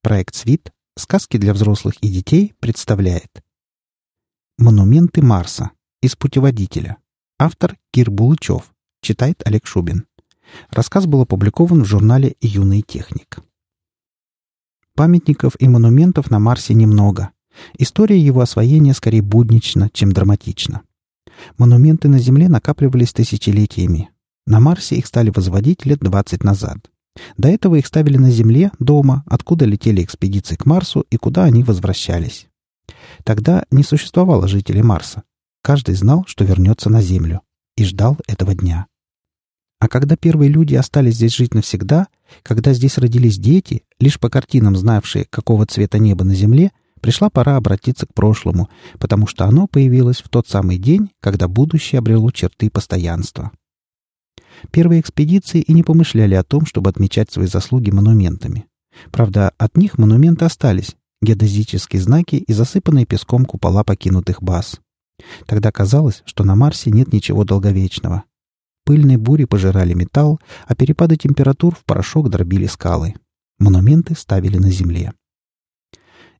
Проект «Свит. Сказки для взрослых и детей» представляет «Монументы Марса» из путеводителя. Автор Кир Булычев. Читает Олег Шубин. Рассказ был опубликован в журнале «Юный техник». Памятников и монументов на Марсе немного. История его освоения скорее буднична, чем драматична. Монументы на Земле накапливались тысячелетиями. На Марсе их стали возводить лет 20 назад. До этого их ставили на Земле, дома, откуда летели экспедиции к Марсу и куда они возвращались. Тогда не существовало жителей Марса. Каждый знал, что вернется на Землю. И ждал этого дня. А когда первые люди остались здесь жить навсегда, когда здесь родились дети, лишь по картинам знавшие, какого цвета небо на Земле, пришла пора обратиться к прошлому, потому что оно появилось в тот самый день, когда будущее обрело черты постоянства. Первые экспедиции и не помышляли о том, чтобы отмечать свои заслуги монументами. Правда, от них монументы остались, геодезические знаки и засыпанные песком купола покинутых баз. Тогда казалось, что на Марсе нет ничего долговечного. Пыльные бури пожирали металл, а перепады температур в порошок дробили скалы. Монументы ставили на Земле.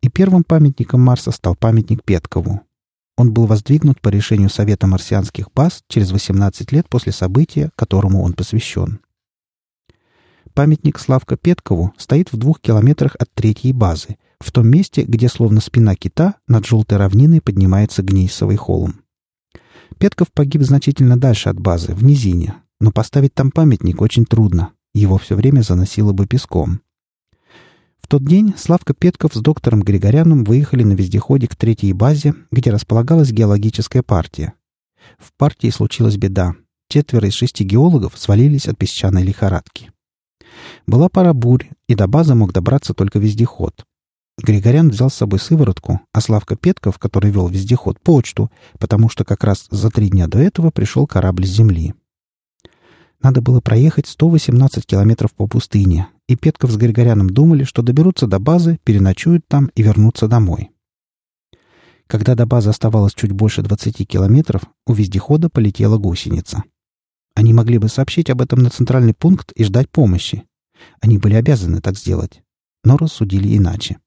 И первым памятником Марса стал памятник Петкову. Он был воздвигнут по решению Совета марсианских баз через 18 лет после события, которому он посвящен. Памятник Славка Петкову стоит в двух километрах от третьей базы, в том месте, где словно спина кита над желтой равниной поднимается гнейсовый холм. Петков погиб значительно дальше от базы, в низине, но поставить там памятник очень трудно, его все время заносило бы песком. Тот день Славка Петков с доктором Григоряном выехали на вездеходе к третьей базе, где располагалась геологическая партия. В партии случилась беда. Четверо из шести геологов свалились от песчаной лихорадки. Была пара бурь, и до базы мог добраться только вездеход. Григорян взял с собой сыворотку, а Славка Петков, который вел вездеход, почту, потому что как раз за три дня до этого пришел корабль с земли. Надо было проехать 118 километров по пустыне, и Петков с Григоряном думали, что доберутся до базы, переночуют там и вернутся домой. Когда до базы оставалось чуть больше 20 километров, у вездехода полетела гусеница. Они могли бы сообщить об этом на центральный пункт и ждать помощи. Они были обязаны так сделать, но рассудили иначе.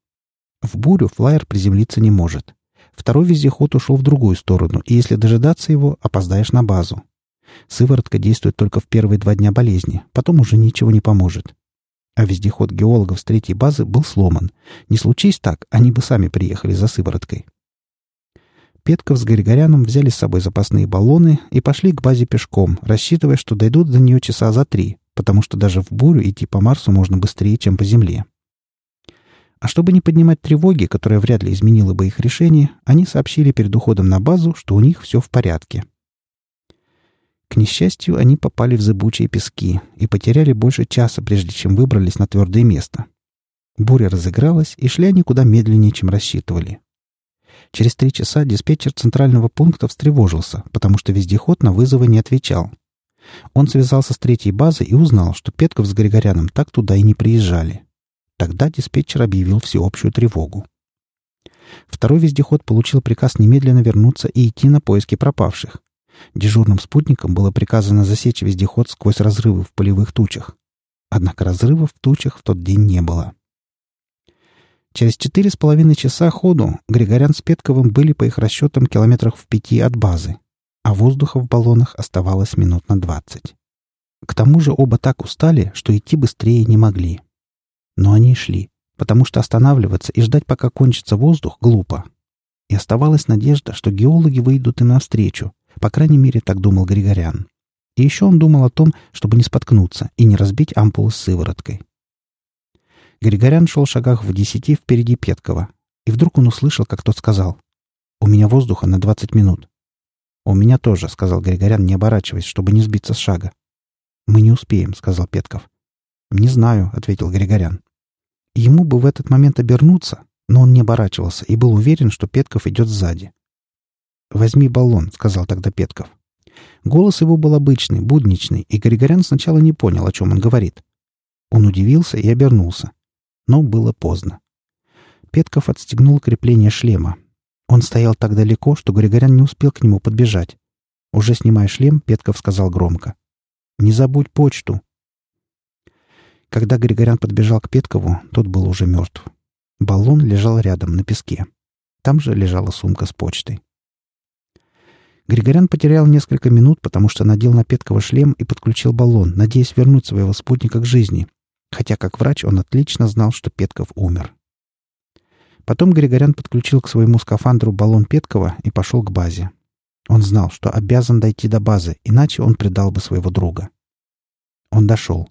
В бурю флайер приземлиться не может. Второй вездеход ушел в другую сторону, и если дожидаться его, опоздаешь на базу. Сыворотка действует только в первые два дня болезни, потом уже ничего не поможет. А вездеход геологов с третьей базы был сломан. Не случись так, они бы сами приехали за сывороткой. Петков с Григоряном взяли с собой запасные баллоны и пошли к базе пешком, рассчитывая, что дойдут до нее часа за три, потому что даже в бурю идти по Марсу можно быстрее, чем по Земле. А чтобы не поднимать тревоги, которая вряд ли изменила бы их решение, они сообщили перед уходом на базу, что у них все в порядке. К несчастью, они попали в зыбучие пески и потеряли больше часа, прежде чем выбрались на твердое место. Буря разыгралась, и шли они куда медленнее, чем рассчитывали. Через три часа диспетчер центрального пункта встревожился, потому что вездеход на вызовы не отвечал. Он связался с третьей базой и узнал, что Петков с Григоряном так туда и не приезжали. Тогда диспетчер объявил всеобщую тревогу. Второй вездеход получил приказ немедленно вернуться и идти на поиски пропавших. Дежурным спутникам было приказано засечь вездеход сквозь разрывы в полевых тучах. Однако разрывов в тучах в тот день не было. Через четыре с половиной часа ходу Григорян с Петковым были, по их расчетам, километрах в пяти от базы, а воздуха в баллонах оставалось минут на двадцать. К тому же оба так устали, что идти быстрее не могли. Но они шли, потому что останавливаться и ждать, пока кончится воздух, глупо. И оставалась надежда, что геологи выйдут им навстречу. По крайней мере, так думал Григорян. И еще он думал о том, чтобы не споткнуться и не разбить ампулу с сывороткой. Григорян шел в шагах в десяти впереди Петкова, и вдруг он услышал, как тот сказал «У меня воздуха на двадцать минут». «У меня тоже», — сказал Григорян, не оборачиваясь, чтобы не сбиться с шага. «Мы не успеем», — сказал Петков. «Не знаю», — ответил Григорян. Ему бы в этот момент обернуться, но он не оборачивался и был уверен, что Петков идет сзади. «Возьми баллон», — сказал тогда Петков. Голос его был обычный, будничный, и Григорян сначала не понял, о чем он говорит. Он удивился и обернулся. Но было поздно. Петков отстегнул крепление шлема. Он стоял так далеко, что Григорян не успел к нему подбежать. Уже снимая шлем, Петков сказал громко. «Не забудь почту!» Когда Григорян подбежал к Петкову, тот был уже мертв. Баллон лежал рядом, на песке. Там же лежала сумка с почтой. Григорян потерял несколько минут, потому что надел на Петкова шлем и подключил баллон, надеясь вернуть своего спутника к жизни. Хотя, как врач, он отлично знал, что Петков умер. Потом Григорян подключил к своему скафандру баллон Петкова и пошел к базе. Он знал, что обязан дойти до базы, иначе он предал бы своего друга. Он дошел.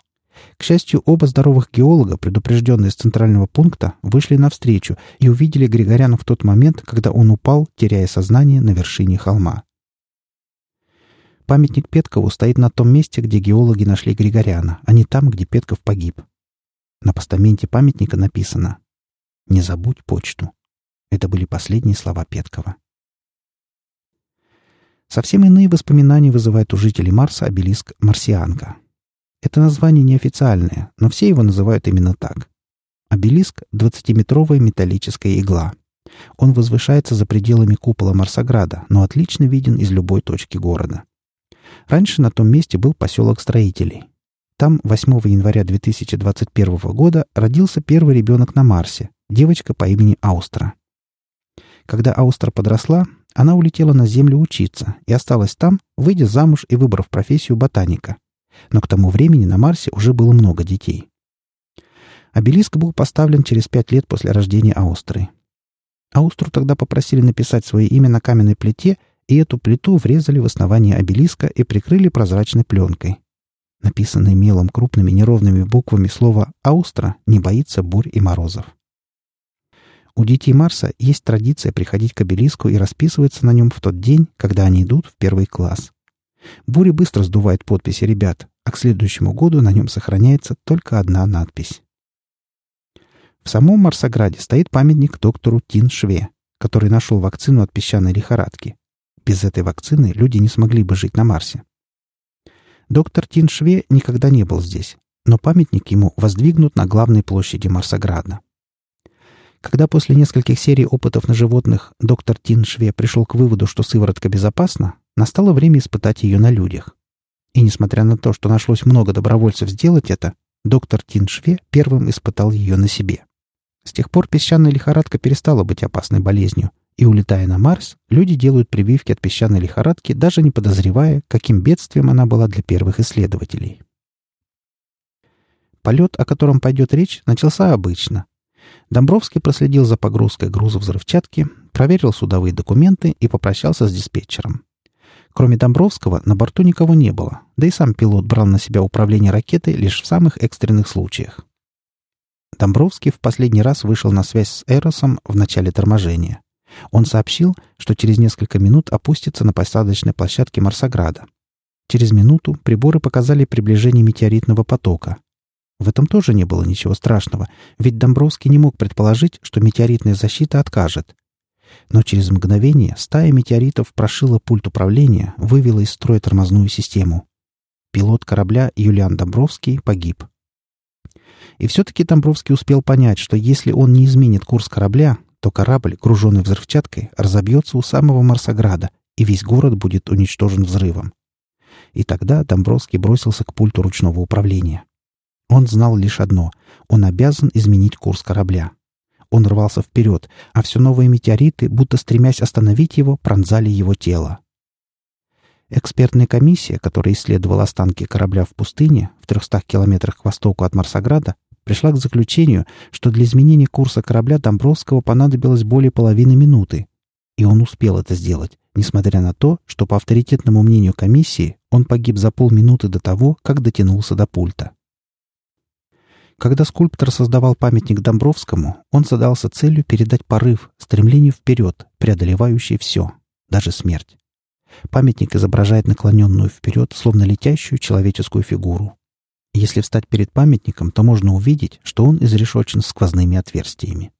К счастью, оба здоровых геолога, предупрежденные с центрального пункта, вышли навстречу и увидели Григоряна в тот момент, когда он упал, теряя сознание на вершине холма. Памятник Петкову стоит на том месте, где геологи нашли Григоряна, а не там, где Петков погиб. На постаменте памятника написано «Не забудь почту». Это были последние слова Петкова. Совсем иные воспоминания вызывает у жителей Марса обелиск «Марсианка». Это название неофициальное, но все его называют именно так. Обелиск — 20-метровая металлическая игла. Он возвышается за пределами купола Марсограда, но отлично виден из любой точки города. Раньше на том месте был поселок строителей. Там 8 января 2021 года родился первый ребенок на Марсе, девочка по имени Аустра. Когда Аустра подросла, она улетела на Землю учиться и осталась там, выйдя замуж и выбрав профессию ботаника. Но к тому времени на Марсе уже было много детей. Обелиск был поставлен через пять лет после рождения Аустры. Аустру тогда попросили написать свое имя на каменной плите – и эту плиту врезали в основание обелиска и прикрыли прозрачной пленкой. Написанное мелом крупными неровными буквами слово «Аустра» не боится бурь и морозов. У детей Марса есть традиция приходить к обелиску и расписываться на нем в тот день, когда они идут в первый класс. Буря быстро сдувает подписи ребят, а к следующему году на нем сохраняется только одна надпись. В самом Марсограде стоит памятник доктору Тин Шве, который нашел вакцину от песчаной лихорадки. Без этой вакцины люди не смогли бы жить на Марсе. Доктор Тин Шве никогда не был здесь, но памятник ему воздвигнут на главной площади Марсограда. Когда после нескольких серий опытов на животных доктор Тин Шве пришел к выводу, что сыворотка безопасна, настало время испытать ее на людях. И несмотря на то, что нашлось много добровольцев сделать это, доктор Тин Шве первым испытал ее на себе. С тех пор песчаная лихорадка перестала быть опасной болезнью, и улетая на Марс, люди делают прививки от песчаной лихорадки, даже не подозревая, каким бедствием она была для первых исследователей. Полет, о котором пойдет речь, начался обычно. Домбровский проследил за погрузкой груза взрывчатки, проверил судовые документы и попрощался с диспетчером. Кроме Домбровского, на борту никого не было, да и сам пилот брал на себя управление ракетой лишь в самых экстренных случаях. Домбровский в последний раз вышел на связь с Эросом в начале торможения. Он сообщил, что через несколько минут опустится на посадочной площадке Марсограда. Через минуту приборы показали приближение метеоритного потока. В этом тоже не было ничего страшного, ведь Домбровский не мог предположить, что метеоритная защита откажет. Но через мгновение стая метеоритов прошила пульт управления, вывела из строя тормозную систему. Пилот корабля Юлиан Домбровский погиб. И все-таки Домбровский успел понять, что если он не изменит курс корабля, то корабль, груженный взрывчаткой, разобьется у самого Марсограда, и весь город будет уничтожен взрывом. И тогда Домбровский бросился к пульту ручного управления. Он знал лишь одно — он обязан изменить курс корабля. Он рвался вперед, а все новые метеориты, будто стремясь остановить его, пронзали его тело. Экспертная комиссия, которая исследовала останки корабля в пустыне в 300 километрах к востоку от Марсограда, пришла к заключению, что для изменения курса корабля Домбровского понадобилось более половины минуты. И он успел это сделать, несмотря на то, что, по авторитетному мнению комиссии, он погиб за полминуты до того, как дотянулся до пульта. Когда скульптор создавал памятник Домбровскому, он задался целью передать порыв, стремление вперед, преодолевающее все, даже смерть. Памятник изображает наклоненную вперед, словно летящую человеческую фигуру. Если встать перед памятником, то можно увидеть, что он изрешочен сквозными отверстиями.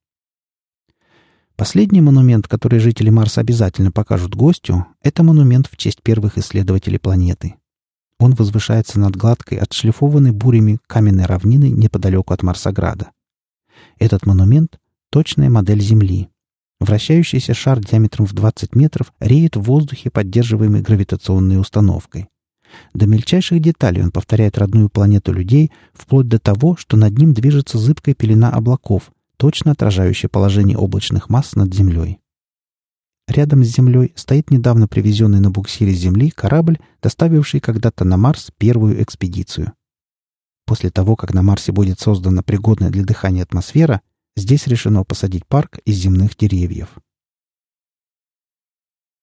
Последний монумент, который жители Марса обязательно покажут гостю, это монумент в честь первых исследователей планеты. Он возвышается над гладкой, отшлифованной бурями каменной равнины неподалеку от Марсограда. Этот монумент — точная модель Земли. Вращающийся шар диаметром в 20 метров реет в воздухе, поддерживаемый гравитационной установкой. До мельчайших деталей он повторяет родную планету людей, вплоть до того, что над ним движется зыбкая пелена облаков, точно отражающее положение облачных масс над Землей. Рядом с Землей стоит недавно привезенный на буксире Земли корабль, доставивший когда-то на Марс первую экспедицию. После того, как на Марсе будет создана пригодная для дыхания атмосфера, здесь решено посадить парк из земных деревьев.